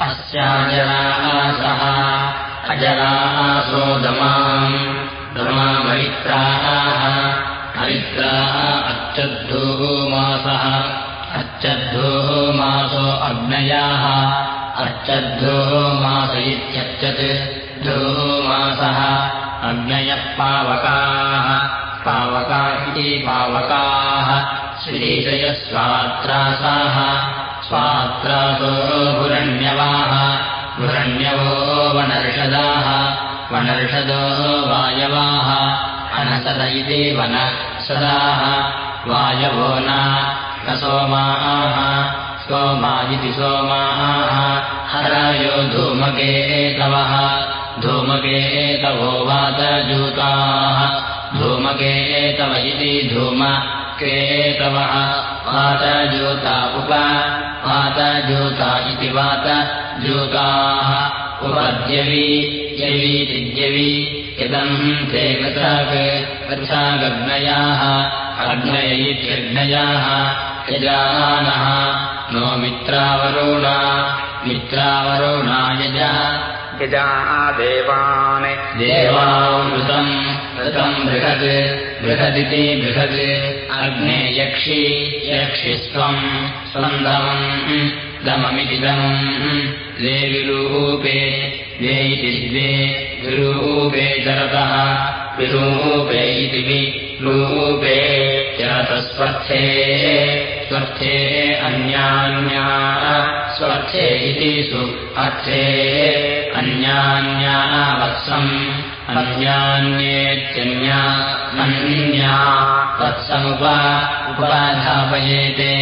अस्याजलासः अजलासोदमाम्। दमामरित्राः हरित्राः अर्चद्धूः मासः अग्नयाः। अर्चद्धूः मास इत्यर्चत्। धूमासः अग्नयः पावकाः। पावका इति पावकाः श्रीशयः स्वात्रासाः भुरण्यवाः। भुरण्यवो वनर्षदाः। वनर्षदो वायवाः। अनसद इति वनसदाः। वायवो न सोमाः। सोमा इति सोमाः। हरायो धूमकेतवः धूमकेतवो वातजूताः धूमकेतव इति धूमकेतवः वातजूता उप। वातजूता इति वातजूताः उपद्यवी यवीतिद्यवी इदम् ते वृथाक् वृथागग्नयाः अग्नय इत्यग्नयाः यजानः। नो मित्रावरुणा। मित्रावरुणा यजा। यजा देवान्। देवामृतम् ऋतम् बृहत् बृहदिति बृहत् अग्ने यक्षि यक्षिस्त्वम् स्वम् दमम् दममिति दमम् द्वे विरूपे द्वे इति द्वे विरूपे चरतः विरूपे इति विरूपे चरतस्वर्थे स्वर्थे अन्यान्या स्वर्थे इति सु अर्थे अन्यान्या वत्सम् अन्यान्येत्यन्या अन्या वत्समुप उपधापयेते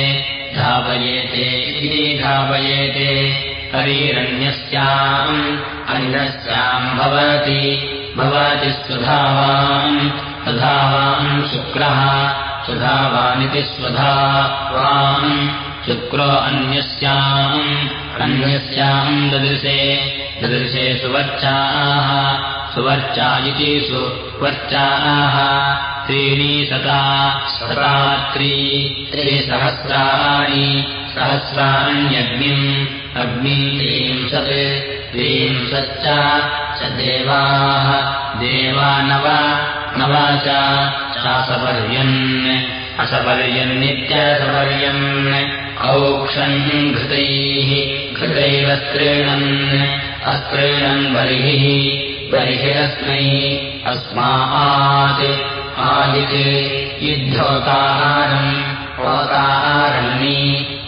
धापयेते इति धापयेते हरिरन्यस्याम् अन्यस्याम् भवति भवति स्वधावाम् स्वधावाम् शुक्रः सुधावानिति स्वधावाम् शुक्रो अन्यस्याम् अन्यस्याम् ददृशे ददृशे सुवर्चाः सुवर्चा इति सुवर्चाः त्रीणि सता त्री त्रिसहस्राणि सहस्राण्यग्निम् अग्नित्रींशत् त्रींशच्च च देवाः देवा नव चासपर्यन् असपर्यन्नित्यसपर्यन् औक्षन् घृतैः घृतैव स्त्रीणन् अस्त्रीणन् बर्हिः बर्हिरस्मै अस्मात् आदित् युद्धोताहारम् ओताहारण्यी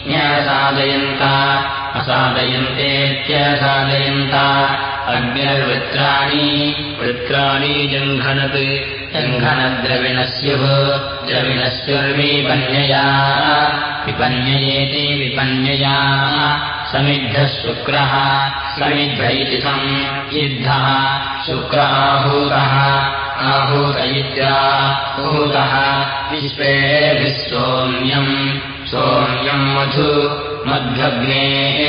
न्यसादयन्ता असादयन्तेत्यसादयन्ता अग्निर्वृत्राणि वृत्राणि जङ्घनत् जङ्घनद्रविणस्युः द्रविणस्युर्विपन्यया विपन्ययेति विपन्यया। समिद्धः शुक्रः समिद्ध इति सम् युद्धः शुक्र आहूतः आहूत इत्याहूतः विश्वेभिः सोम्यम् सोम्यम् मधु मध्वग्नेः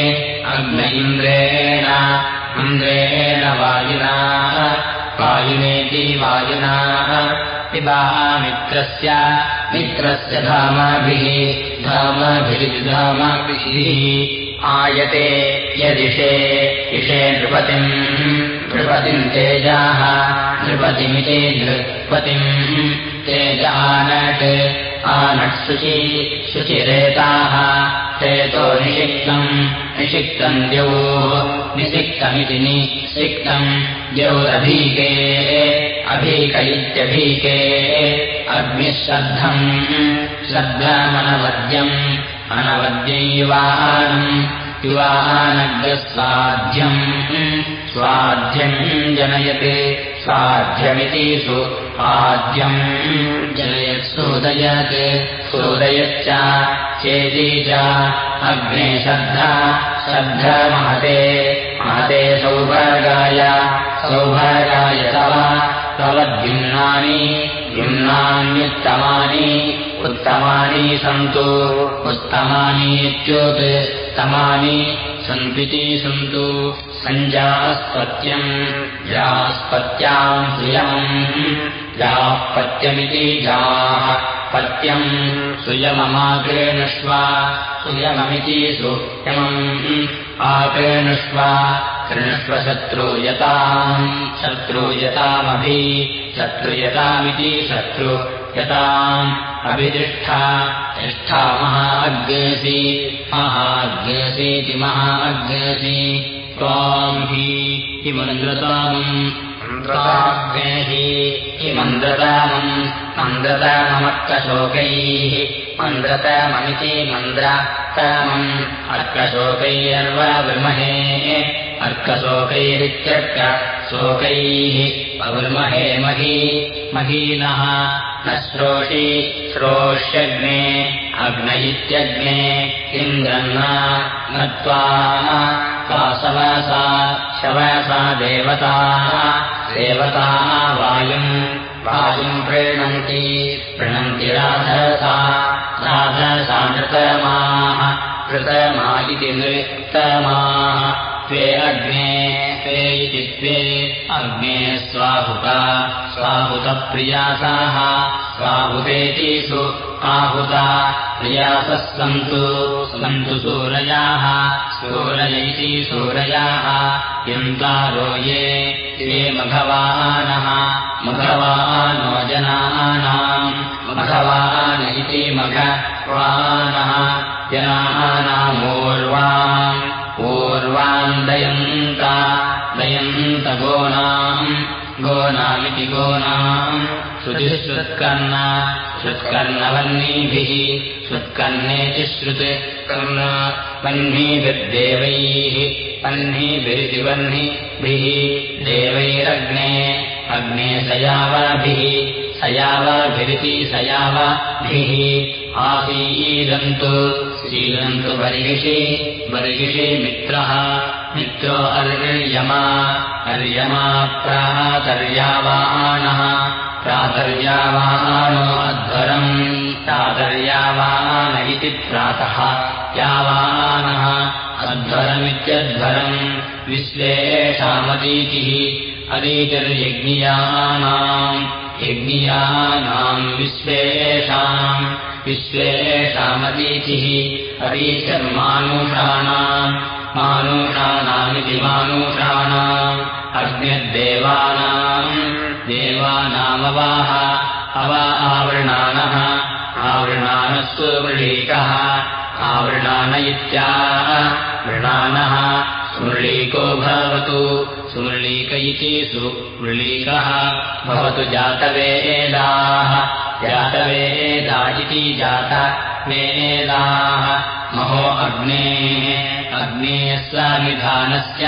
अग्न इन्द्रेण इन्द्रेण वायुना वायुनेति वायुना पिबा मित्रस्य मित्रस्य धामाभिः धामाभिर्धामाभिः आयते यदिषे इषे नृपतिम् नृपतिम् तेजाः नृपतिमिति नृपतिम् तेजानट् आनट्शुचि शुचिरेताः हेतो निषिक्तम् निषिक्तम् द्यौः निषिक्तमिति निसिक्तम् द्यौरभीके अभीक इत्यभीके अग्निः श्रद्धम् श्रद्धमनवद्यम् अनवद्यम् युवानग्रस्वाध्यम् स्वाध्यम् जनयते स्वाध्यमिति सु आद्यम्। जनयत् सोदयत् सोदयच्च चेति च अग्ने श्रद्धा श्रद्धमहते महते सौभागाय सौभागाय तव तव द्युम्नानि द्युम्नान्युत्तमानि उत्तमानि सन्तु उत्तमानि इत्युत्तमानि सन्त्विति सन्तु सञ्जास्पत्यम् जास्पत्याम् श्रियम् जापत्यमिति जाः पत्यम् सुयममाकृणुष्व सुयममिति सुयमम् आकृणुष्व कृणुष्व शत्रूयताम् शत्रूयतामभि शत्रुयतामिति शत्रुयताम् अभितिष्ठा तिष्ठा महाग्रेसि महाग्रेसीति महाग्रेसि त्वाम् हि किमन्द्रताम् हि किमन्द्रतामम् मन्द्रताममर्कशोकैः मन्द्रताममिति मन्द्रातामम् अर्कशोकैरर्वाविर्महे अर्कशोकैरित्यर्क शोकैः। अविर्महे मही महीनः न श्रोषि श्रोष्यग्ने अग्न इत्यग्ने इन्द्रन्ना न त्वा शवसा शवसा देवता देवता वायुम् वायुम् प्रीणन्ति प्रणन्ति राधसा राधसा नृतमाः कृतमा इति नृत्तमाः त्वे अग्ने त्वे इति त्वे अग्ने स्वाहुता स्वाहुतप्रियासाः स्वाहुतेतिषु आहुता प्रियासः सन्तु सन्तु सूरयाः सूरय इति सूरयाः यन्तारो ये ये मघवानः मघवानो जनानाम् मघवान इति मघवानः जनानामूर्वाम् पूर्वाम् दयन्ता गोनाम् श्रुतिश्रुत्कर्ण श्रुत्कर्णवह्निभिः श्रुत्कर्णेति श्रुत् कर्ण वह्निभिर्देवैः वह्निभिरिति वह्निभिः देवैरग्ने अग्ने सयावाभिः सयावाभिरिति सयावाभिः आसीदन्तु सीदन्तु बर्हिषि बर्हिषि मित्रः। मित्रो अर्यमा अर्यमा प्रातर्यावानः। प्रातर्यावानो अध्वरम् प्रातर्यावान इति प्रातः यावानः। अध्वरमित्यध्वरम् विश्वेषामतीतिः अदीतिर्यज्ञियानाम् यज्ञियानाम् विश्वेषाम् विश्वेषामतीतिः अदीतिर्मानुषाणाम् मानुषाणामिति मानुषाणाम् अग्निर्देवानाम् देवानामवाह अवा आवृणानः आवृणानः सुवृळीकः आवृणान इत्या वृणानः सुमृळीको भवतु। सुमृळीक इति सुवृळीकः भवतु जातवेदाः जातवेदा इति जातवेदाः महो अग्नेः अग्नेः समिधानस्य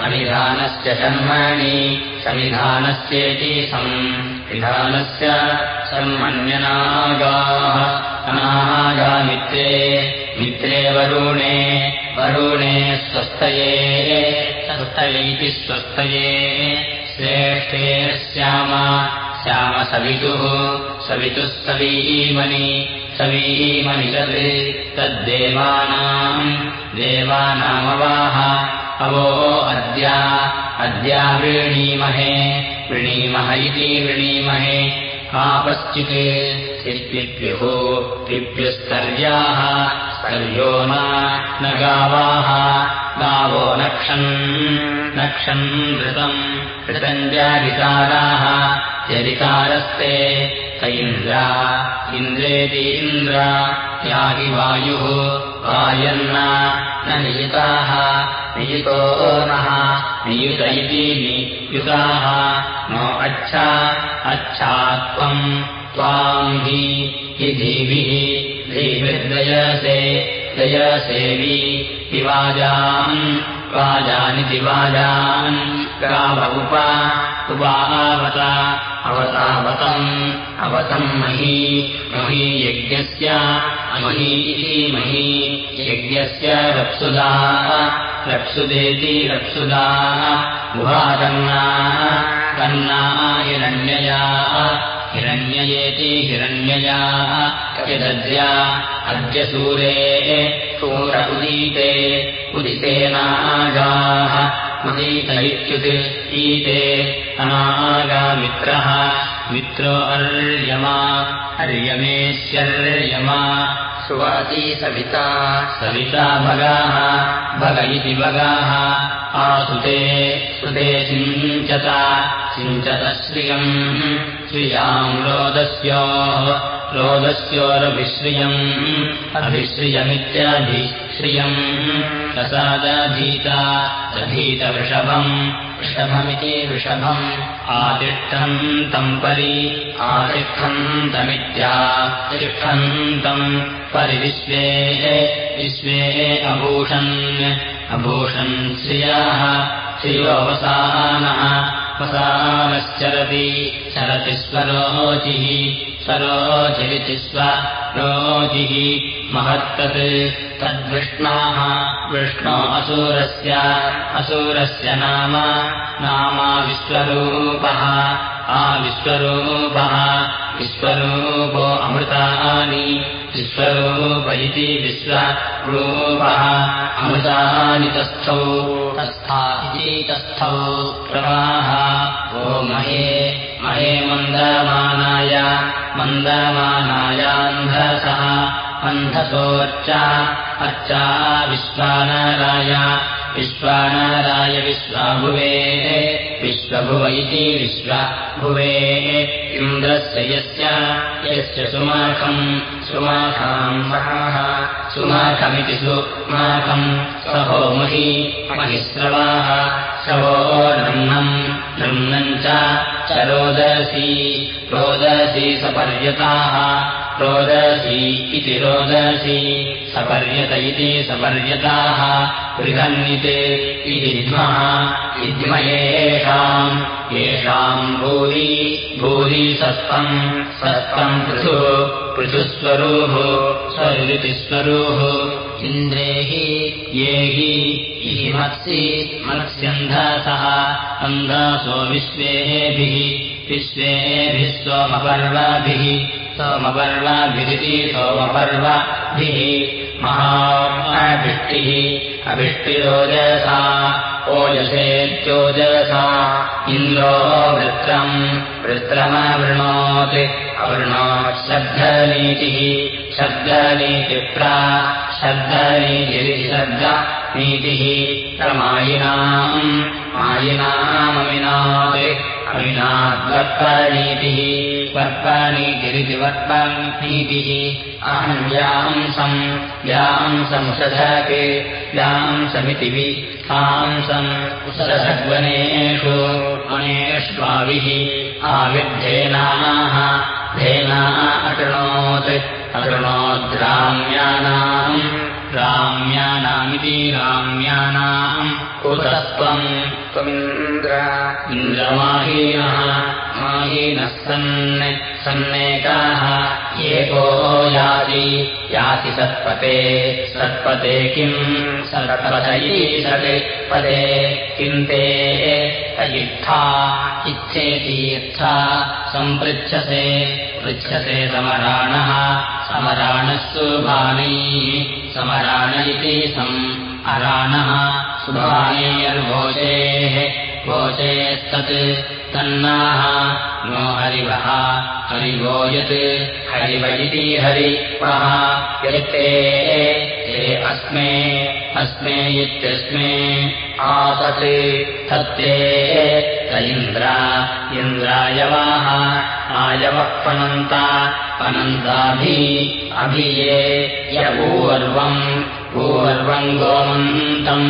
समिधानस्य शर्मणि समिधानस्येति संविधानस्य सम्मन्यनागाः अनागामित्रे मित्रे वरुणे वरुणे स्वस्थये स्वस्थयैति स्वस्थये श्रेष्ठे श्याम श्यामसवितुः सवितुः सवीमनि सवीमनि तद् तद्देवानाम् देवानामवाह अवो अद्या अद्या वृणीमहे वृणीमह इति वृणीमहे आपश्चित् चित्पिप्युः पिप्युस्तर्याः स्तर्यो न गावाः गावो नक्षन् नक्षन् घृतम् घृतम् जारिताराः जरितारस्ते त इन्द्रा इन्द्रेति इन्द्र याहि वायुः वायन्ना न नियुताः नियुतो नः नियुत इति नियुताः नो अच्छा अच्छा त्वम् त्वाम् हि हि धीभिः धीभिर्दयसे दयसेवि विवाजान् वाजानिति वाजान् उप उपावत अवतावतम् अवतम् मही मही यज्ञस्य मही इति मही यज्ञस्य रप्सुदा रप्सुदेति रप्सुदा गुहाकन्ना कन्ना हिरण्यया हिरण्ययेति हिरण्यया यदद्या अद्य सूरे सूर उदीते उदितेनागाः उदीत इत्युत् ईते अनागामित्रः मित्रो अर्यमा अर्यमेश्यर्यमा सुवाती सविता सविता भगाः भग इति भगाः आसुते सुते सिञ्चता सिञ्चत श्रियम् श्रियाम् रोदस्योः अभिश्रियमित्याभिश्रियम् प्रसादाधीता दधीतवृषभम् वृषभमिति वृषभम्। आतिष्ठन्तम् परि आतिष्ठन्तमित्यातिष्ठन्तम् परिविश्वे विश्वे अभूषन् अभूषन् श्रियाः श्रियोऽवसानः वसानश्चरति चरति स्वरोचिः स्वरोचिरिति स्वरोचिः महत्तत् तद्विष्णाः विष्णो असूरस्य असूरस्य नाम नामा विश्वरूपः आविश्वरूपः विश्वरूपो अमृतानि विश्वरूप इति विश्वरूपः अमृतानि तस्थौ। तस्था इति तस्थौ। प्रवाह। ओ महे महे मन्दमानाय मन्दमानायान्धसः। अन्धसोच्चा अर्चा विश्वानराय विश्वानराय विश्वाभुवे विश्वभुव इति विश्वभुवे। इन्द्रस्य यस्य यस्य सुमाखम् सुमाखाम् महाः सुमाखमिति सुमाखम् सहो महि नृम्नम् नृम्नम् च रोदसी रोदसी सपर्यताः रोदसी इति रोदसी सपर्यत इति सपर्यताः बृहन्निते इति विद्मः विद्मयेषाम् येषाम् भूरि भूरि सस्तम् सस्तम् पृथु पृथुस्वरूः स्वरुति स्वरूः इन्द्रे हि ये हि इति मत्सि मत्स्यन्धासः अन्धासो विश्वेभिः विश्वेभिः सोमपर्वाभिः सोमपर्वाभिरिति सोमपर्वभिः महाभिष्टिः अभिष्टिरोजसा ओजसेत्योजसा इन्द्रो वृत्रम् वृत्रमवृणोत् अवृणोत् शब्दनीतिः शब्दनीतिप्रा शब्दनीतिरिशब्दनीतिः प्रमायिनाम्। मायिनाममिनात् अविनाद्वर्पनीतिः वर्पनीतिरिति वर्पनीतिः अहम् व्यांसम् व्यांसमुषधके व्यांसमिति विहांसम् उषधग्वनेषु अनेष्वाविः आविद्धेनाः धेना अटृणोत् अटृणोद्राम्यानाम् राम्यानामिति राम्यानाम्। कुतस्त्वम् त्वमिन्द्र। इन्द्रमाहीनः माहीनः सन् सन्नेकाः एको याति याति सत्पते। सत्पते किम् सत्पत इति सत्पदे किम् ते? अयित्था इच्छेतीर्था सम्पृच्छसे पृच्छसे समराणः समराणः सुभानैः। समराण इति सम् अराणः सुभानैर्भोजेः भोजेस्तत् तन्नाः। नो हरिवः। हरिवो यत्। हरिव इति हरिवः। यत्ते ते अस्मे। अस्मे इत्यस्मे। आतत्। तत्ते त इन्द्रा। इन्द्रायवाः। आयवः पनन्ता पनन्ताभि अभिये यूर्वम् पूर्वम् गोमन्तम्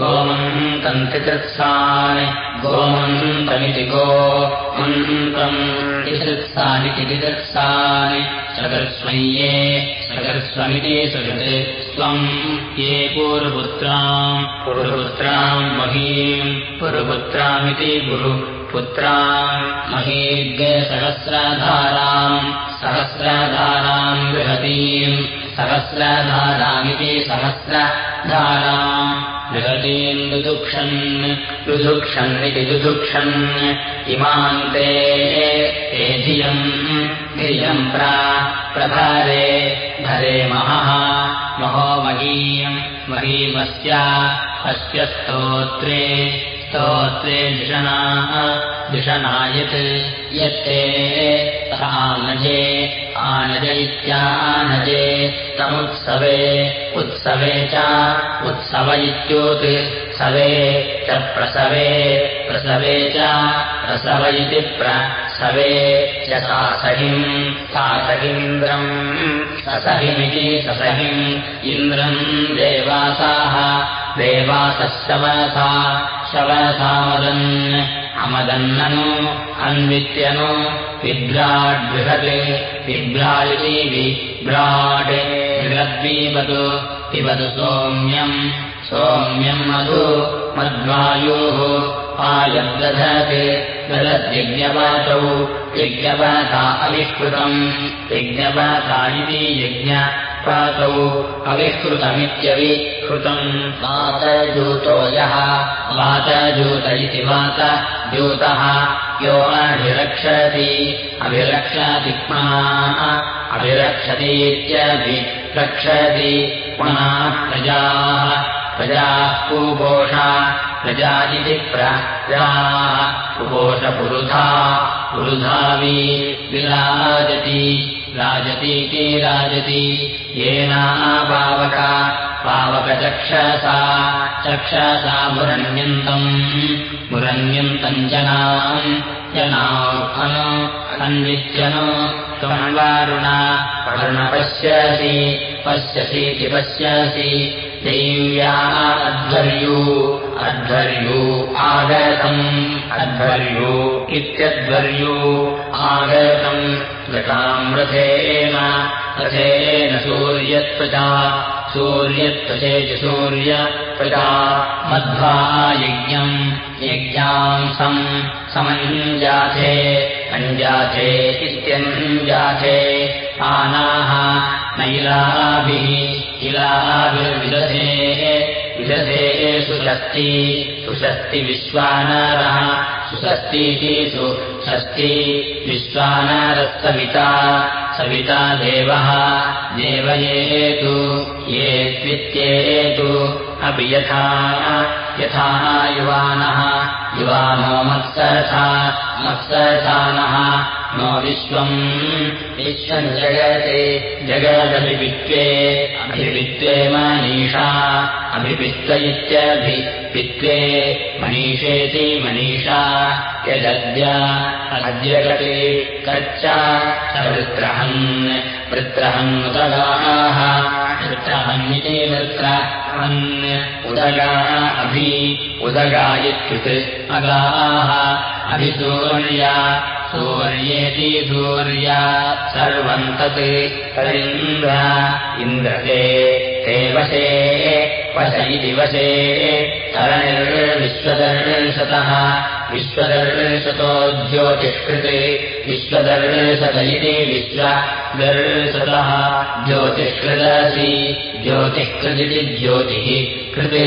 गोमन्तम् तितृत्सान् गोमन्तमिति गोमन्तम् तितृत्सानिति तितृत्सान् सगर्स्वय्ये सगर्स्वमिति सगत् स्वम् ये पूर्वपुत्राम् पुरुपुत्राम् महीम् पुरुपुत्रामिति गुरुपुत्राम् महीर्गसहस्रधाराम् सहस्रधाराम् बृहतीम् सहस्रधारामिति सहस्रधाराम् बृहतीम् दुदुक्षन् दुदुक्षन्निति दुदुक्षन् इमान्ते ते धियम् धियम् प्रा प्रभारे भरे महः महो महीयम् महीमस्य अस्य स्तोत्रे स्तोत्रे धिषणाः धिषणायत् यत्ते आनजे आनज इत्यानजे तमुत्सवे उत्सवे च उत्सव इत्युत्सवे च प्रसवे प्रसवे च प्रसव इति प्रसवे च सासहिम् सासहीन्द्रम् ससहिमिति ससहिम् इन्द्रम् देवासाः देवासः शवसा शवसामदन् अमदन्ननु अन्वित्यनु विभ्राड्बृहते विभ्रायति विभ्राट् बृहद्वीपतु पिबतु सोम्यम् सोम्यम् मधु मद्वायुः आयद्दधते ददद्यज्ञपातौ यज्ञपाता अविष्कृतम् यज्ञपाता इति यज्ञपातौ अविष्कृतमित्यविकृतम् वातजूतो यः वातजूत इति वातजूतः यो अभिरक्षति अभिरक्षति पुनः अभिरक्षतीत्यभिरक्षति पुनः प्रजाः प्रजाः पूपोषा प्रजा इति प्रजाः कुपोषपुरुधा पुरुधावी विराजति राजतीति राजति येना पावका पावकचक्षसा चक्षसा मुरण्यन्तम् मुरण्यन्तम् जनाम् जनाखनु अन्वित्यनु त्वन्वारुणा वरुणपश्यसि पश्यसीति पश्यसि देव्या अध्वर्यू अध्वर्यू आगतम् अध्वर्यू इत्यध्वर्यू आगतम्। गताम् रथेन रथेन सूर्यत्वचे च सूर्यप्रजा मध्वा यज्ञम् यज्ञांसम् समञ्जाथे अञ्जाथे इत्यञ्जाथे आनाः नैलाभिः इलाभिर्विदधे विदधे सुषस्ति सुषस्ति विश्वानरः सुषस्तीति सुषस्ति विश्वानरस्तविता सविता देवः देवयेतु ये द्वित्येतु अपि यथा यथा युवानः युवानो मत्सरथा मत्सरथानः नो विश्वम्। विश्वम् जगते जगदभिवित्त्वे अभिवित्त्वे मनीषा अभिपित्त इत्यभिपित्त्वे मनीषेति मनीषा यदद्य अद्यकटे कच्च वृत्रहन् वृत्रहन्नुदगाः वृत्रहन्निति वृत्रहन् उदगा अभि उदगा इत्युत् अगाः अभिसूर्या सूर्येति सूर्या सर्वम् तत् तदिन्द्र इन्द्रते ते वशे वश इति वशे तरणिर्विश्वदर्शतः विश्वदर्शतो ज्योतिष्कृते विश्वदर्शत इति विश्वदर्शतः ज्योतिष्कृदसि ज्योतिष्कृदिति ज्योतिः कृते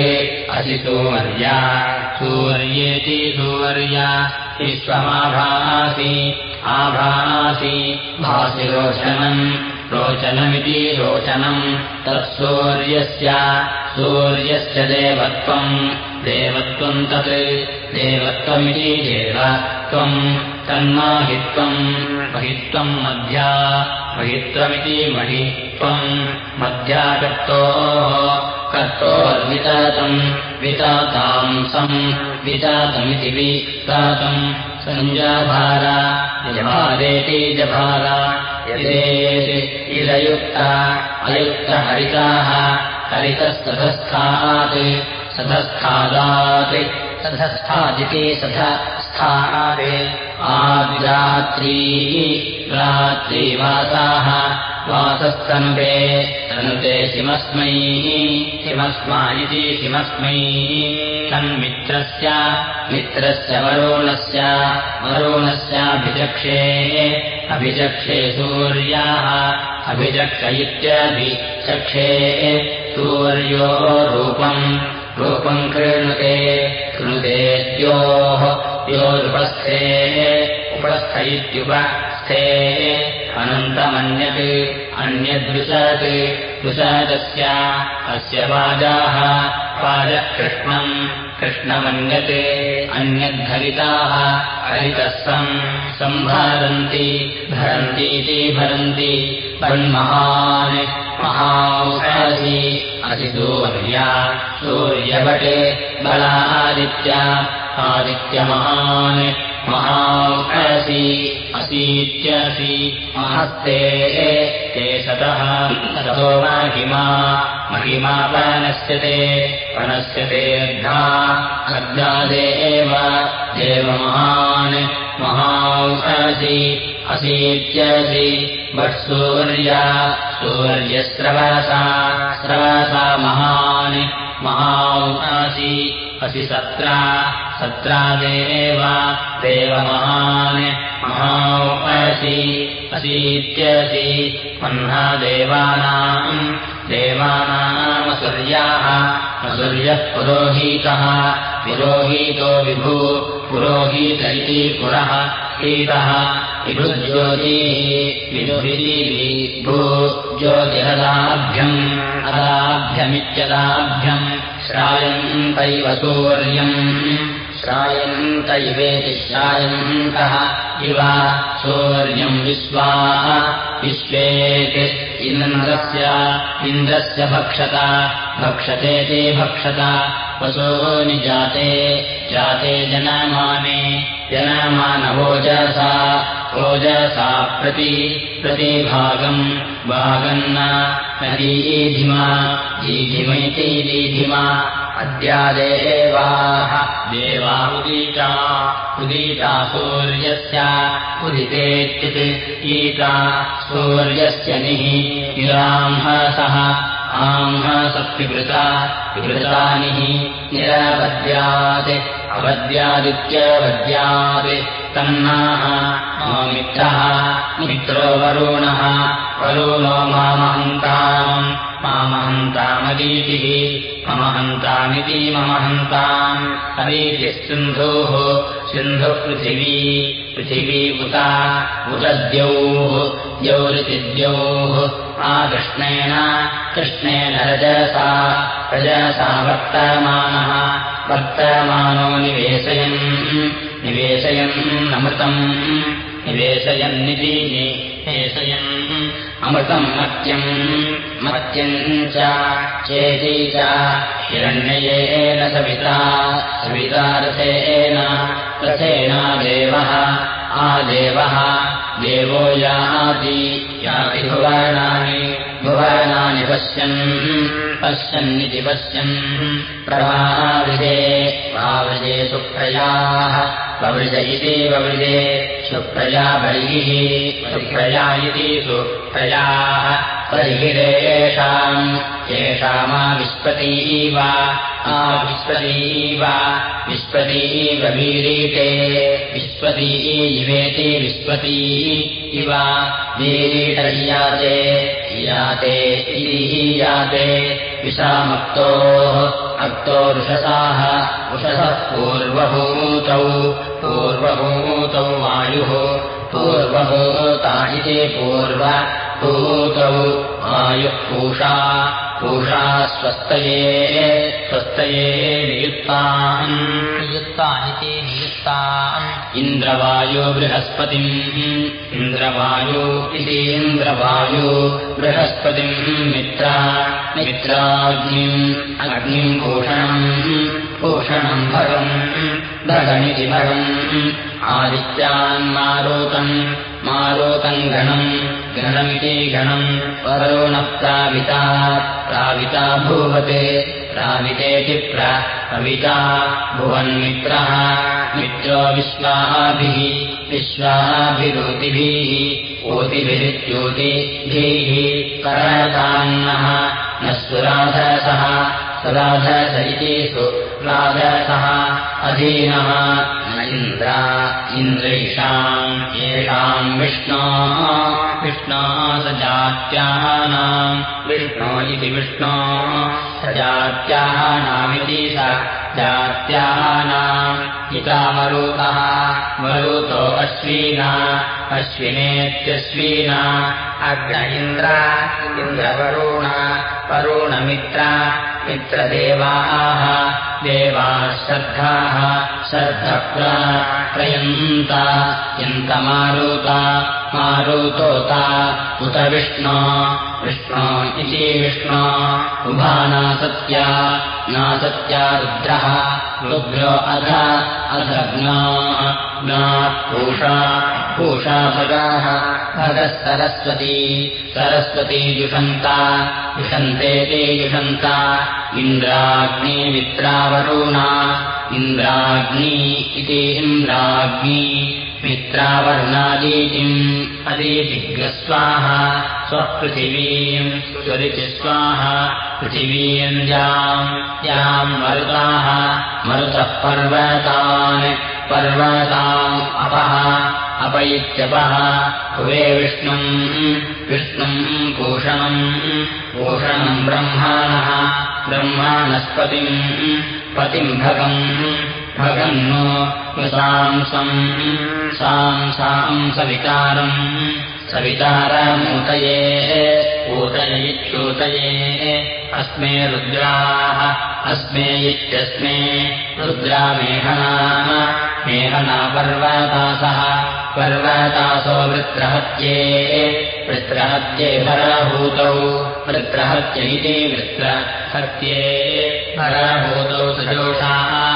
असि सूर्या सूर्येति सूर्या विश्वमाभासि आभासि भासि रोचनम् रोचनमिति रोचनम् तत्सूर्यस्य सूर्यस्य देवत्वम् देवत्वम् तत् देवत्वमिति देवत्वम् तन्माहित्वम् महित्वम् मध्या महित्वमिति महित्वम् मध्याकर्तोः कर्तोर्वितातम् वितातांसम् वितातमिति वितातम् सञ्जाभार यभारेति जभार यदेति इदयुक्ता अयुक्तहरिताः हरितस्तथस्थात् सधस्थादात् सधस्थादिति सधस्थात् आद्रात्री रात्रिवासाः। वासस्तनुते तनुते किमस्मै किमस्मा इति किमस्मै तन्मित्रस्य मित्रस्य वरुणस्य वरुणस्याभिचक्षे अभिचक्षे सूर्याः अभिचक्ष इत्यभिचक्षे सूर्यो रूपम् रूपम् कृणुते द्योः योरुपस्थे उपस्थ इत्युपस्थे अनन्तमन्यत् अन्यद्विषत् विषदस्य अस्य वाजाः पाजः कृष्णम्। कृष्णमन्यते। अन्यद्धरिताः हरितः सम्। सम्भरन्ति भरन्तीति भरन्ति। पन्महान् महासि असिसूर्या। सूर्यभटे बलादित्या आदित्यमहान् महासि असीत्यसि महस्ते ते सतः ततो महिमा महिमा पनस्यते पनस्यतेऽर्धा अर्धादेव देवमहान् महासि असीत्यसि वट्सूर्या सूर्यस्रवसा स्रवसा महान् महासि असि सत्रा सत्रादेव देवमहान् महासि असीत्यसि देवानाम् देवानामसुर्याः असुर्यः। पुरोहीतः पुरोहीतो विभू पुरोहीत इति पुरः हीतः विभुज्योतिः विभु ज्योतिरदाभ्यम् अदाभ्यमित्यदाभ्यम् श्रायन्तैव सूर्यम् श्रायन्तैवेति श्रायन्तः इव सूर्यम् विश्वा विश्वेत् इन्द्रस्य इन्द्रस्य भक्षता भक्षतेति भक्षता वसूनि जाते जाते जनमाने जनमानवोजसा ओजसा प्रति प्रतिभागम् भागन्न दीधिमा दीधिमैति दीधिमा अद्यादेवाः देवा उदीता उदीता सूर्यस्य उदितेत्युत् ईता सूर्यस्य निः निरांहसः आंहसत्विवृता विवृतानिः निरपद्यात् अवद्यादित्यवद्यात्। तन्नाः मित्रः मित्रो वरुणः वरुणो मामहन्ताम्। मामहन्तामदीतिः मम हन्तामिति मम हन्ताम् अदीतिः सिन्धोः सिन्धुपृथिवी पृथिवी उता उतद्यौः द्यौरितिद्यौः आकृष्णेन कृष्णेन रजसा रजसा वर्तमानः वर्तमानो निवेशयन् निवेशयन् अमृतम् निवेशयन्निति निवेशयन् अमृतम् मत्यम् मत्यम् च चेती च हिरण्ययेन सविता सवितारथेन रथेना देवः आदेवः देवो याति भुवनानि पश्यन् पश्यन्निति पश्यन्। प्रभावृजे भावृजे सुप्रयाः ववृज इति ववृजे सुप्रजा बलिः सुप्रजा इति सुप्रयाः बर्हिरेषाम् येषामा विस्पतीव आविस्पतीव विस्पतीव वीरीटे विस्पती इवेति विस्पती इव वीरीटयाते याते याते विषामक्तोः अक्तो ऋषसाः। उषसः पूर्वभूतौ। पूर्वभूतौ वायुः। पूर्वभूता इति पूर्वभूतौ। वायुः पूषा पूषा स्वस्तये स्वस्तये नियुक्तान्। नियुक्तानिति नियुक्ताम् इन्द्रवायो बृहस्पतिम् इन्द्रवायो इति इन्द्रवायो बृहस्पतिम् मित्रा मित्राग्निम् अग्निम् भूषणम् भूषणम् भगम् भगमिति भगम् आदित्यान्मारोतम् मारोतम् गणम् गणमिति गणम् वरुणः प्राविता प्राविता भूवते प्रावितेति प्रविता भुवन्मित्रः मित्रो विश्वाभिः विश्वाभिरोतिभिः ओतिभिरित्योतिभिः करतान्नः न सुराधसः सुराधस इति अधीनः न इन्द्रा इन्द्रैषाम् येषाम् विष्णो विष्णो सजात्यानाम् विष्णो इति विष्णो सजात्यानामिति स जात्यानाम् इता मरुतः अश्विना अश्विनेत्यश्विना अग्न इन्द्र इन्द्रवरुण वरुणमिति मित्रा मित्रदेवाः देवाः श्रद्धाः श्रद्धप्रा प्रयन्ता यन्तमारुता मारुतोता उत विष्णो विष्णो इति विष्णो उभानासत्या नासत्या रुद्रः रुद्रो अध अधग्ना पूषा पूषा भगाः भगः सरस्वती सरस्वती जुषन्ता जुषन्ते ते इन्द्राग्निमित्रावरुणा इन्द्राग्नी इति इन्द्राग्नी मित्रावर्णादीतिम् अदीतिग्रस्वाहा स्वपृथिवीम् स्वरिचिस्वाहा पृथिवीयञ्जाम् याम् मरुताः मरुतः पर्वतान् पर्वताम् अपः अप इत्यपः हुवे विष्णुम् विष्णुम् भूषणम् भूषणम् ब्रह्माणः ब्रह्माणस्पतिम् पतिम् भगम् भगम् सांसम् सांसाम् सवितारम् सवितारमूतये ऊतय इत्यूतये अस्मे रुद्राः अस्मे इत्यस्मे रुद्रा मेघना पर्वतासः पर्वतासो वृत्रहत्ये। वृत्रहत्ये भरभूतौ वृत्रहत्य इति वृत्रहत्ये। भरभूतौ सजोषाः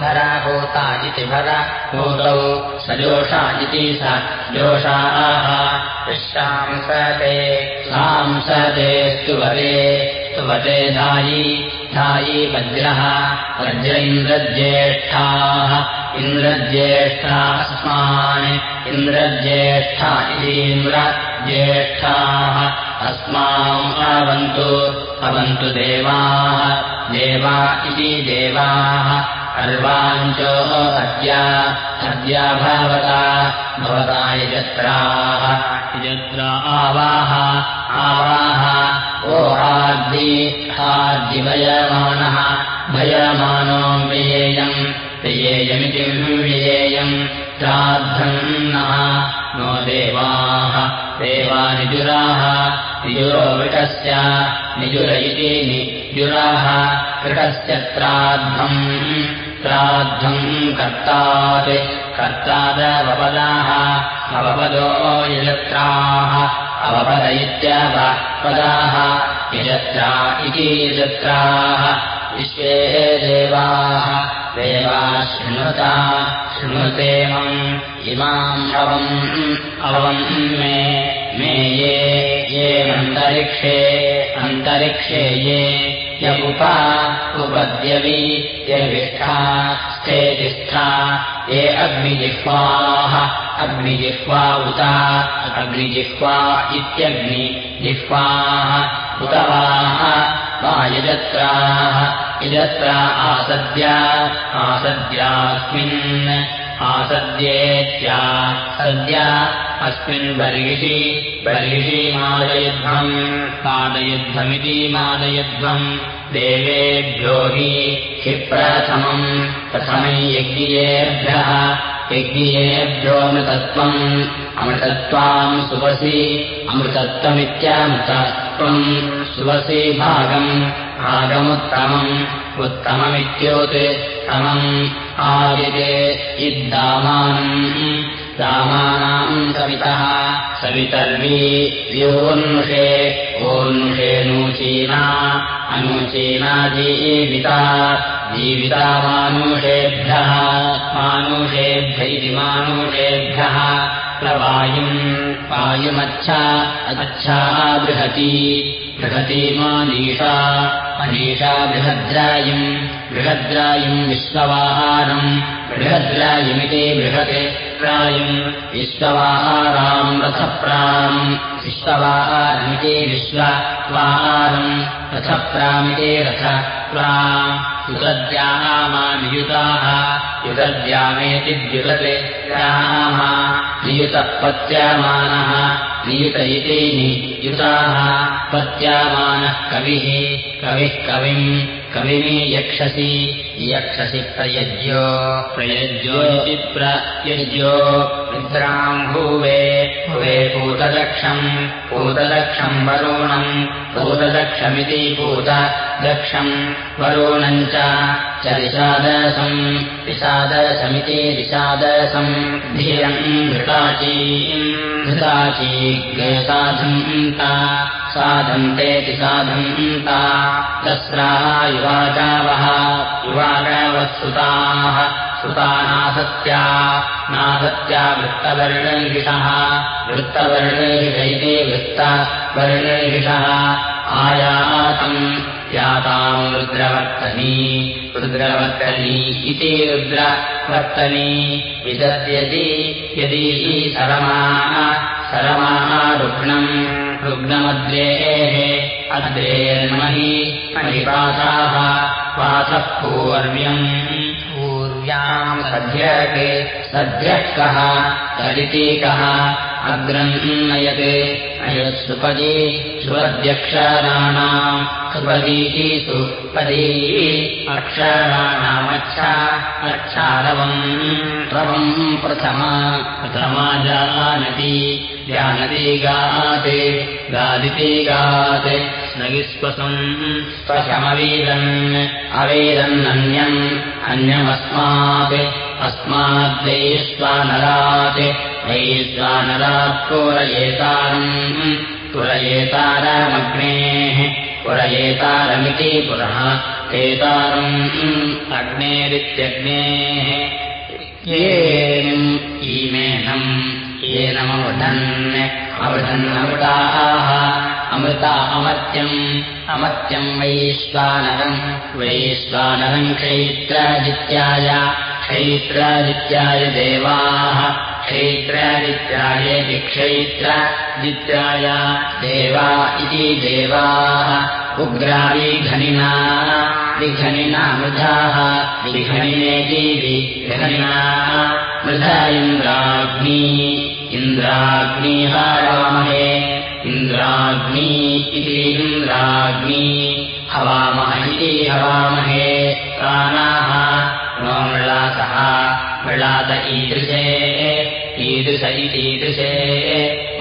भराभूता इति भरभूतौ सजोषा इति स जोषाः। विश्रांसते सांसते स्तुवते स्तुवते धायी धायी वज्रः वज्र इन्द्रज्येष्ठाः। इन्द्रज्येष्ठास्मान् इन्द्रज्येष्ठा इतीन्द्रज्येष्ठाः अस्माम् अवन्तु अवन्तु देवाः देवा इति देवाः अर्वाञ्चो अद्या अद्या भवता भवता यजत्राः। यजत्रा आवाह आवाह ओ आद्यि आद्यिवयमानः भयमानो व्ययेयम् व्ययेयमिति व्ययेयम् प्राद्धन्नः नो देवाः देवानिजुराः निजुरो वृटस्य निजुर इति निजुराः कृटस्य त्राद्धम् त्राद्धम् कर्तात् कर्तादवपदाः अवपदो यजत्राः अवपद इत्यवपदाः यजत्रा इति यजत्राः विश्वे देवाः देवा शृणुता शृणुतेमम् इमाम् अवम् अवम् मे मे ये येऽन्तरिक्षे अन्तरिक्षे य उप उपद्यवि यविष्ठा स्थितिष्ठा ये अग्निजिह्वाः अग्निजिह्वा उत अग्निजिह्वा इत्यग्निजिह्वाः उत वाः वा यजत्राः यजत्रा आसद्या आसद्यास्मिन् आसद्येत्या सद्या अस्मिन् बर्हिषि मादयुध्वम् मादयुध्वमिति मादयुध्वम् देवेभ्यो हि हि प्रथमम् प्रथमै यज्ञियेभ्यः यज्ञियेभ्योऽमृतत्वम् अमृतत्वाम् सुवसि अमृतत्वमित्यामृतत्वम् सुवसि भागम्। भागमुत्तमम् उत्तममित्योत् तमम् आदिते इद्दामानम्। दामानाम् सवितः। सवितर्वी व्योन्नुषे ओन्नुषे नूचीना अनूचीना जीविता जीविता मानुषेभ्यः मानुषेभ्य मानुषेभ्यः। प्रवायुम् वायुमच्छा अच्छा बृहती बृहती मानीषा मनीषा बृहद्रायुम् बृहद्रायुम् विश्ववाहारम् बृहद्रायुमिति बृहत् प्रायुम् विश्ववाहाराम् रथप्राम् विश्ववाहारमिति विश्ववाहारम् रथप्रामिति रथप्रा युगद्यामा नियुताः युगद्यामेति द्युतत् रामः नियुतः पत्यामानः नियुत इति नियुताः पत्यामानः कविः कविः कविम् कविमि यक्षसि यक्षसि प्रयज्यो। प्रयज्यो इति प्रयज्यो। निद्राम् भूवे भुवे पूतदक्षम् पूतदक्षम् वरुणम् पूतदक्षमिति पूतदक्षम् वरुणम् च रिषादसम् विषादशमिति रिषादसम् धीरम् घृताचीम् घृताचीग्रे साधन्ता साधन्तेति साधन्ता दस्रा युवाचावः युवागवत्सुताः सुता नासत्या नासत्या वृत्तवर्णैषः वृत्तवर्णैष इति वृत्तवर्णैषः आयातम् याताम् रुद्रवर्तनी रुद्रवर्तनी इति रुद्रवर्तनी विदद्यति यदि सरमाः सरमाः रुग्णम् रुग्णमद्रेः अद्रेर्महि महिपासाः पासः पूर्व्यम्। पूर्व्याम् सध्यके सद्यः कः तरितीकः अग्रम् नयते अयत्सुपदी सुपद्यक्षराणाम्। सुपदीः सुपदी अक्षराणामच्छा अच्छारवम् रवम् प्रथमा। प्रथमा जानति। जानति गादिति गात्। स्नगिस्वसम्। स्वशमवीरन् अवीरन्नन्यम् अन्यमस्मात्। अस्माद्वैश्वानरात् वैश्वानरात् पूरयेतारम् पुरयेतारमग्नेः। पुरयेतारमिति पुरः एतारम् अग्नेरित्यग्नेः। ये ईमेनम्। येनमवृधन्। अवृधन्नमृताः अमृता। अमर्त्यम्। अमर्त्यम् वैश्वानरम् वैश्वानरम् क्षैत्रादित्याय। क्षैत्रादित्याय देवाः क्षेत्रादित्याय विक्षैत्रादित्याय देवा इति देवाः। उग्राविघनिना विघनिना मृधाः विघनिनेति विघनिना। मृधा इन्द्राग्नी इन्द्राग्नी हवामहे इन्द्राग्नी इति इन्द्राग्नी हवामह इति हवामहे प्राणाः नो मृळात ईदृशे ईदृश इतीदृशे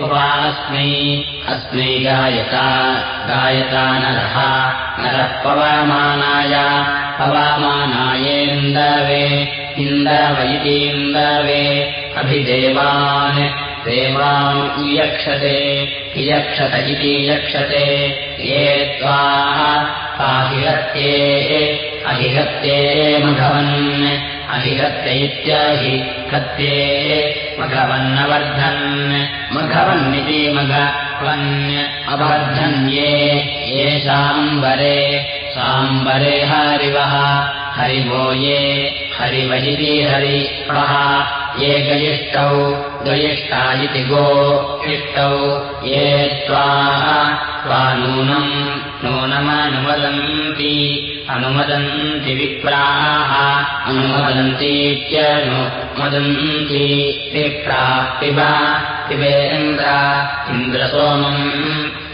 उपास्मै अस्मै गायता गायता नरः नरः पवमानाय पवमानायेन्दवे इन्दव इतीन्दवे अभिदेवान् देवान् इयक्षते इयक्षत इति यक्षते ये त्वा आहिहत्ये अहिहत्ये मघवन् अहिहत्य इत्याहि हत्ये मघवन्नवर्धन् मघवन्निति मघवन् अवर्धन्ये ये साम्बरे साम्बरे हरिवः हरिवो ये हरिवहिति हरिवः ये गयिष्टौ गयिष्ठा इति गो इष्टौ ये त्वा नूनम् नूनमनुमदन्ति अनुमदन्ति विप्राः अनुमदन्तीत्यनुमदन्ति विप्रा पिब पिबेन्द्र इन्द्रसोमम्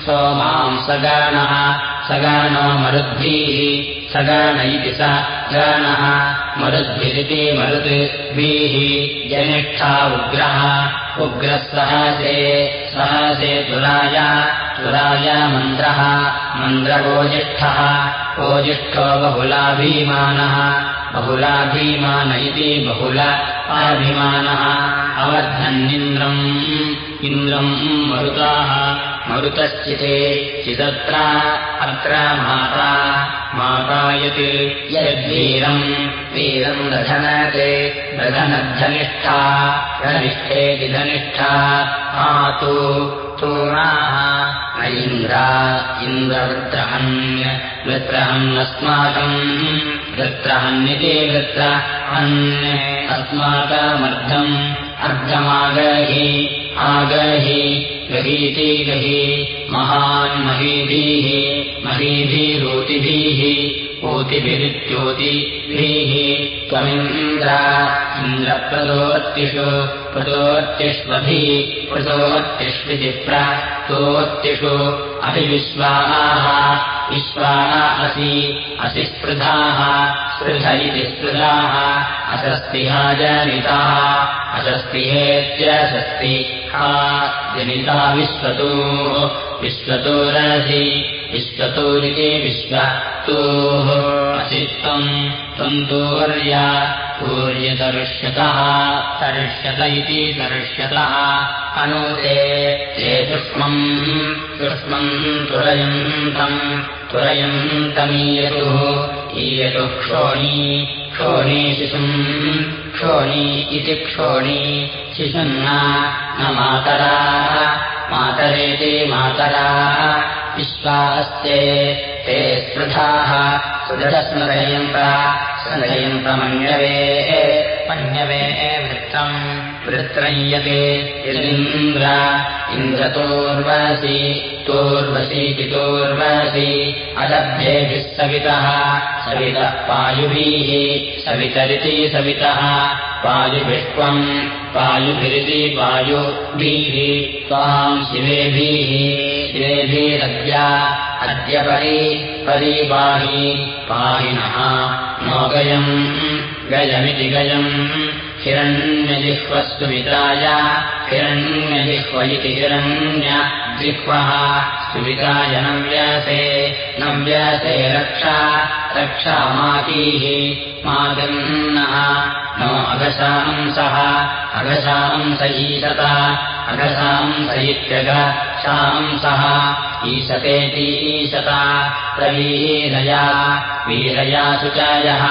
सोमाम् सगाणः सगानो मरुद्भिः सगान इति स गानः मरुद्भिरिति मरुद्भिः जनिष्ठा उग्रः उग्रः सहसे सहसे तुराय तुराय मन्द्रः मन्द्रगोजिष्ठः गोजिष्ठो बहुलाभिमानः बहुलाभिमान इति बहुल आभिमानः अवर्धन्निन्द्रम् इन्द्रम् मरुताः मरुतश्चिते चिदत्र अत्र माता माता यत् यद्वीरम् वीरम् दधनते दधनद्धनिष्ठा धनिष्ठेति धनिष्ठा आतु तूणाः न इन्द्रा इन्द्रवृत्रहन् वृत्रहन्नस्माकम् वृत्रहन्निति वृत्रहन् अस्माकमर्धम् अर्धमागहि आगहि गहीति गहि महान्महीभिः महीभिरोतिभिः ऊतिभिरित्योतिभिः त्वमिन्द्र इन्द्रप्रदोत्तिषु प्रदोत्तिष्वभिः प्रदोत्तिष्विति प्रतोत्तिषु अभिविश्वाः विश्वा असि असि स्पृधाः स्पृध इति स्पृधाः असस्तिहा जनिताः अशस्तिहेत्यशस्ति हा जनिता विश्वतोः विश्वतोरसि विश्वतोः असित्वम् त्वम् तूर्या तूर्यदर्श्यतः तर्ष्यत इति दर्श्यतः अनुते ते सुष्मम् सुष्मम् तुरयन्तम् तुरयन्तमीयतुः ईयतु क्षोणी क्षोणी शिशुम् क्षोणी इति क्षोणी शिशुन्ना न मातरा मातरेति मातरा विश्वा अस्ते ते स्पृधाः सुदस्मृतयन्त स्मृतयन्तमन्यवे मन्यवे वृत्तम् वृत्रय्यते यदिन्द्र। इन्द्रतोर्वसि तोर्वसि अलभ्येभिः सवितः। सवितः पायुभिः सवितरिति सवितः। पायुभिष्वम् पायुभिरिति पायुभिः। त्वाम् शिवेभिः शिवेभिरद्या। अद्य परि परिपाहि पाहिनः नो। गयम् गजमिति गजम् हिरण्यजिह्वस्तु विताय हिरण्यजिह्व इति हिरण्यजिह्वः सुविताय नव्यासे नव्यासे रक्षा रक्षा मातीः मातिर्नः नो ईशत अघशांस इत्यग शांसः ईशतेति ईशता प्रवीरया वीरया शुचायः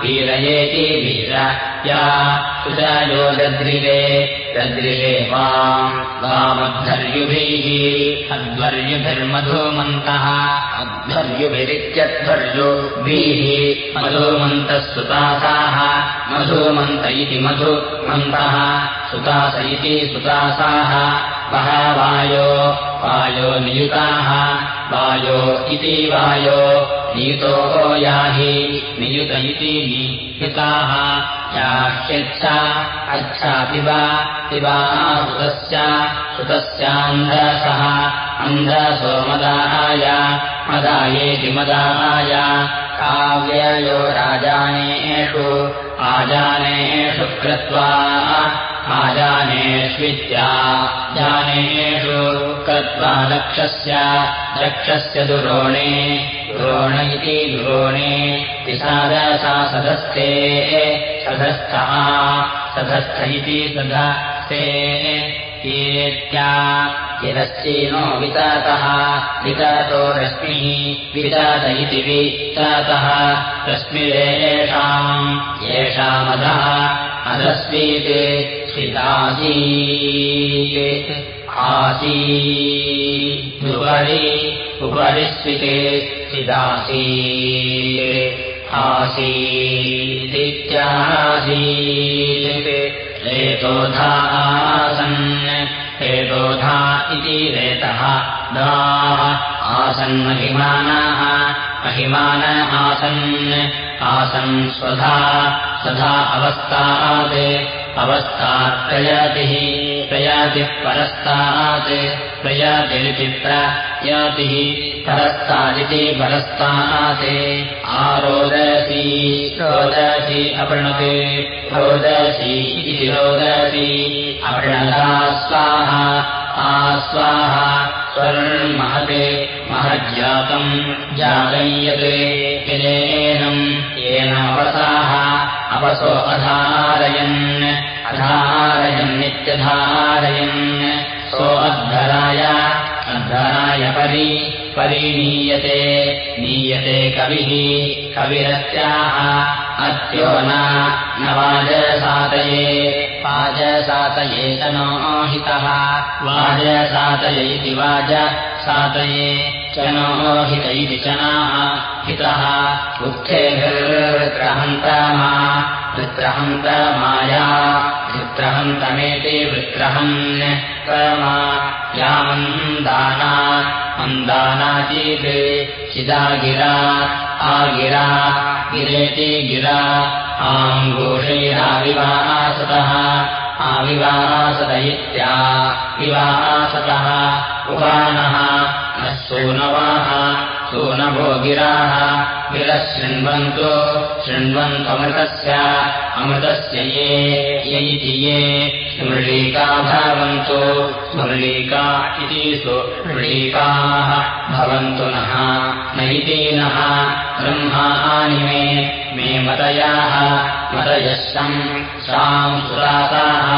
वीरयेति वीर या सुचायो दद्रिरे दद्रिरे वाम्। वामध्वर्युभिः अध्वर्युभिर्मधुमन्तः। अध्वर्युभिरित्यध्वर्युभिः मधुमन्तः सुतासाः मधुमन्त इति मधुमन्तः सुतास इति सुतासाः वः वायो वायो नियुताः वायो इति वायो नियुतो याहि नियुत इति नियुताः। याह्यच्छा अच्छा पिबा पिबा सुतस्य सुतस्यान्धसः अन्धसो मदाय मदायेति मदाय काव्ययो राजानेषु आजानेषु कृत्वा आजानेष्वित्या जानेषु कृत्वा दक्षस्य दक्षस्य दुरोणे। दुरोण इति दुरोणे। तिसादसा सधस्थे सधस्था सधस्थ इति सधस्थे येत्या चिरश्चीनो वितातः वितातो रश्मिः वितात इति वितातः। रश्मिरेषाम् येषामधः अधस्वीत् स्वितासी आसी उपरि उपरि स्विते स्विदासी आसीदित्यासीत् रेतोधा आसन् रेतोधा इति रेतः। दाः आसन्महिमानाः महिमान। आसन्। आसन् स्वधा। स्वधा अवस्थात् अवस्थात् प्रयातिः परस्तात् प्रयातिरिति प्रयातिः परस्तादिति परस्तात् आरोदसी रोदसी अपृणते रोदसी इति रोदसी अपृणदा स्वाहा आस्वाहा स्वर्महते महज्जातम् जागय्यते यदेनम् येनावसाः अपसो अधारयन् अधारयन्नित्यधारयन् सो अद्धराय अद्धराय परि परिनीयते नीयते कविः कविरस्याः अत्यो न वाजसातये वाजसातये च नो हितः वाजसातय इति वाज सातये च नो हित हितः उक्थेभिर्वृत्रहन्तामा वृत्रहन्तमाया वृत्रहन्तमेति वृत्रहन् रमा यामन्दाना मन्दानाचीत् चिदा गिरा आगिरा गिरेति गिरा आङ्गोषैराविवासतः आविवासत इत्या विवासतः उपानः सूनवाः सूनभो गिराः। गिरः शृण्वन्तु शृण्वन्त्वमृतस्य अमृतस्य ये यैति ये। स्मृळीका भवन्तु स्मृळीका इति सुमृळीकाः भवन्तु नः नैति नः। ब्रह्माणि मे मे मतयाः मतयश्रम् साम् सुराताः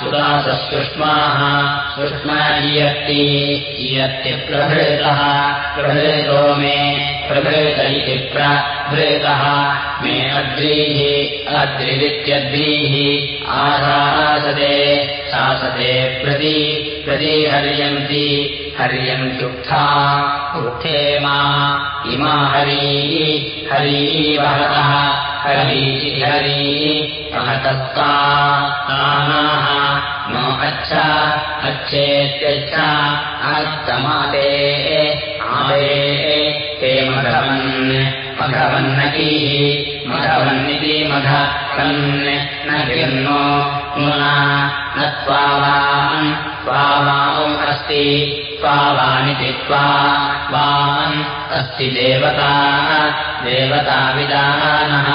सुरासुष्माः सुष्मा इयत्ति इयत्ति प्रभृतः प्रभृतो मे प्रभृत इति प्रभृतः। मे अद्रीः अद्रिरित्यद्रीः आशासते शासते प्रति प्रतिहर्यन्ति हर्यन्त्युक्था उत्थे मा इमा हरी हरी वहतः हरी हरी महतस्ता तानाः नो अच्छा अच्छेत्यच्छ अस्तमाते आदे ते मघवन् मघवन्नकीः मघवन्निति मघवन् न किन्नो नुना न त्वावान् त्वावाौ अस्ति त्वावानिति त्वा वान् अस्ति देवता देवता विदानः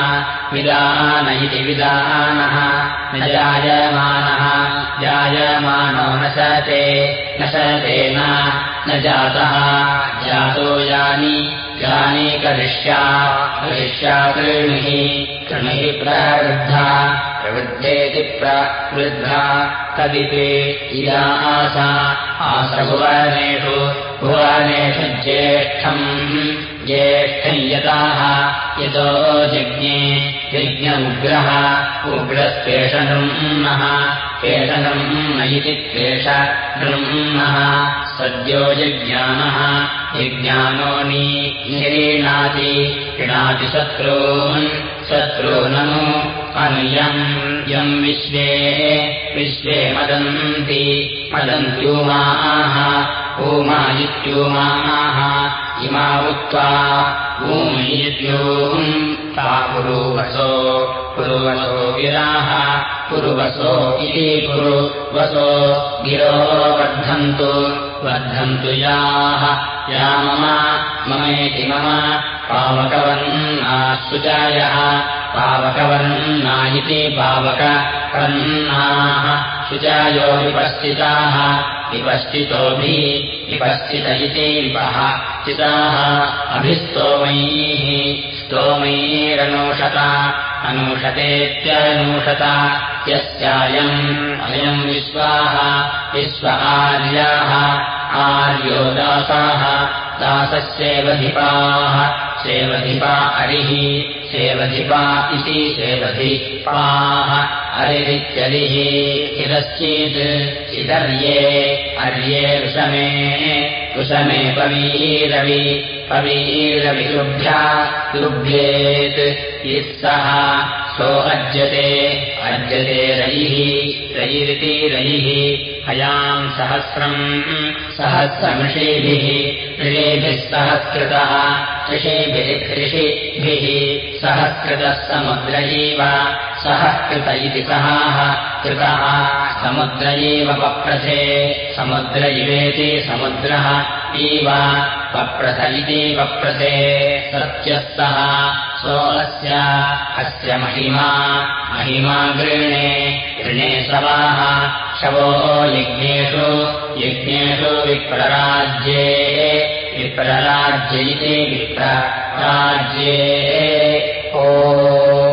विदान इति विदानः न जायमानः जायमानो न शते न शतेन न जातः जातो यानि यानि करिष्या करिष्या कृणिः कृणिः प्रवृद्धा प्रवृद्धेति प्रवृद्धा तदिति इदा आसा आसभुवनेषु भुवनेषु ज्येष्ठम् ज्येष्ठम् यताः यतो यज्ञ उग्रः उग्रस्पेषणृम्नः पेषणम् इति पेष नृम्नः सद्यो यज्ञानः यज्ञानो निरीणाति क्रीणाति शत्रून् शत्रूननु अनुयम् यम् विश्वे विश्वे मदन्ति मदन्त्यूमाः ऊमा इत्यूमाः इमा उक्त्वा ऊमित्यूम् ता पुरुवसो पुरुवसो गिराः पुरुवसो इति पुरुवसो गिरो वर्धन्तु वर्धन्तु याः या मम ममेति मम पावकवन्ना शुचायः पावकवन्ना इति पावकवन्नाः शुचायो विपश्चिताः विपश्चितोभिः विपश्चित इति विपः चिताः अभिस्तोमैः स्तोमैरनूषता अनूषतेत्यनूषत यस्यायम् अयम् विश्वाः विश्व आर्याः आर्यो दासाः दासस्येवधिपाः सेवधिपा अरिः सेवधिपा इति सेवधिपाः अरिरित्यरिः चिरश्चित् चिदर्ये अर्ये ऋषमे ऋषमे पवीरवि पवीरविरुभ्या रुभ्येत् इः सः सो अज्यते अज्यते रयिः रयिरिति रयिः हयाम् सहस्रम् सहस्रमृषेभिः ऋषेभिः सहस्कृतः ऋषेभिः ऋषिभिः सहस्कृतः समुद्र एव सहकृत इति सहाः कृतः समुद्र एव पप्रथे समुद्र इवेति समुद्रः इव पप्रथ इति पप्रथे सत्यस्तः सोऽस्य अस्य महिमा महिमा गृणे गृणे शवाः शवो यज्ञेषु यज्ञेषु विप्रराज्ये विप्रराज्य इति विप्रराज्ये। ओ